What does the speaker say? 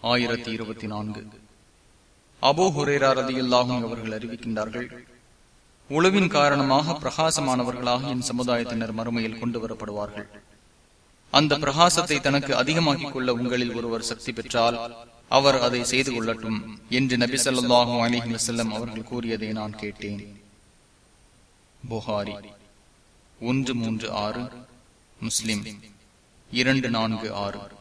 ஆயிரத்தி இருபத்தி நான்கு. அபோ ஹுரேரா ரதியுல்லாஹும் அவர்கள் அறிவிக்கின்றார்கள் உளவின் காரணமாக பிரகாசமானவர்களாக என் சமுதாயத்தினர் மறுமையில் கொண்டு வரப்படுவார்கள். அந்த பிரகாசத்தை தனக்கு அதிகமாக்கிக் கொள்ள உங்களில் ஒருவர் சக்தி பெற்றால் அவர் அதை செய்து கொள்ளட்டும் என்று நபி சொல்லாஹு அலிஹி வசல்லம் அவர்கள் கூறியதை நான் கேட்டேன். புகாரி ஒன்று மூன்று ஆறு முஸ்லிம் இரண்டு நான்கு ஆறு.